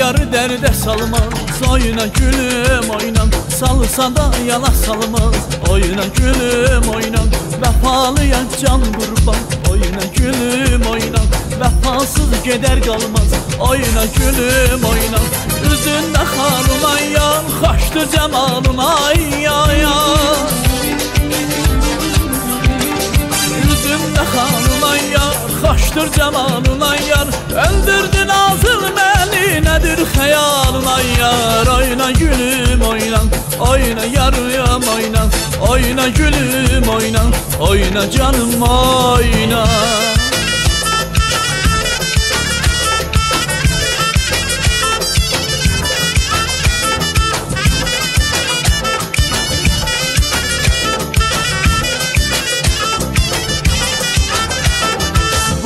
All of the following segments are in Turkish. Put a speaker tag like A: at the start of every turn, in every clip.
A: yar dərdə salmaz Oyna gülüm oynan Salsa da yana salmaz Oyna gülüm oynan Vəfalıya can qurban Oyna gülüm oynan Vəfasız gedər qalmaz Oyna gülüm oynan Üzündə xanım ay yan Xaşdı cəmalım ay ay ay. Oyna yarım oyna. Oyna gülüm oyna. Oyna canım oyna.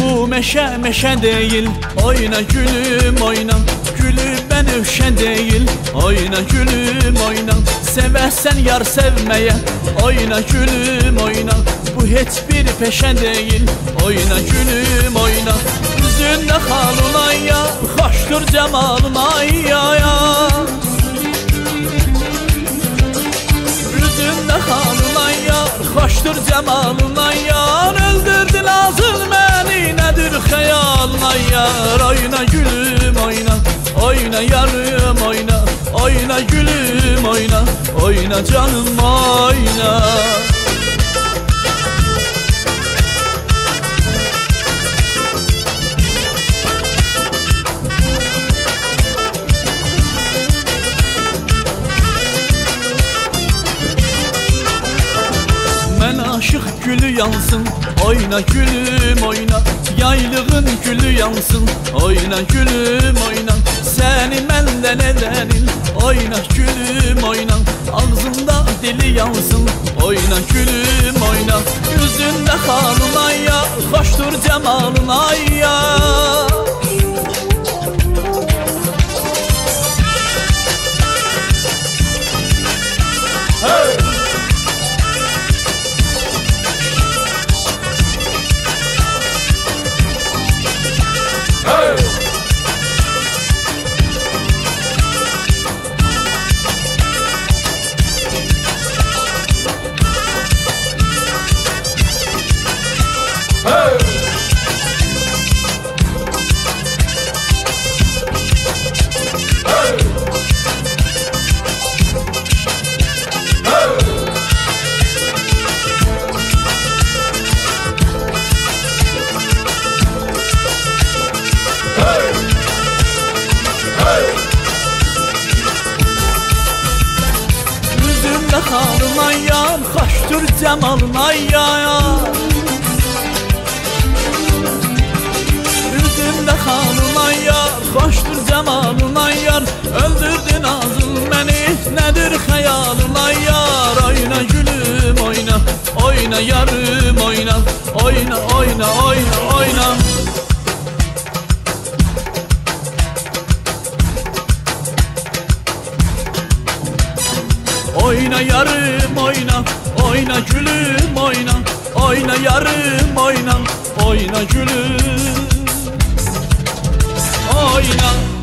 A: Bu meşe meşe değil. Oyna gülüm oyna Gülü ben üşe değil. Oyna gülüm oyna. Seversen yar sevmeye. Oyna gülüm oyna. Bu hiçbir peşe değil. Oyna gülüm oyna. Yüzünde halına ya Hoştur cemalına ya ya. Yüzünde halına yar Hoştur cemalına yar Öldürdü lazım beni Nedir hayalına yar Oyna gülüm oyna gülüm oyna Oyna canım oyna. Ben aşık gülü yansın Oyna gülüm oyna. Yaylığın gülü yansın Oyna gülüm oyna. Seni menden edenin Oyna gülüm oyna. Ağzında dili yansın. Oyna gülüm oyna. Yüzünde halına ya Hoştur cemalına ya xanım ayyam Xaşdür cəmalın ayyam Üzdümdə xanım ayyar Xoşdur cəmalın ayyar Öldürdün azıl məni Nədir xəyalın ayyar Oyna gülüm oyna Oyna yarım oyna Oyna oyna oyna oyna, oyna. Oyna yarım oyna. Oyna gülüm oyna. Oyna yarım oyna. Oyna gülüm. Oyna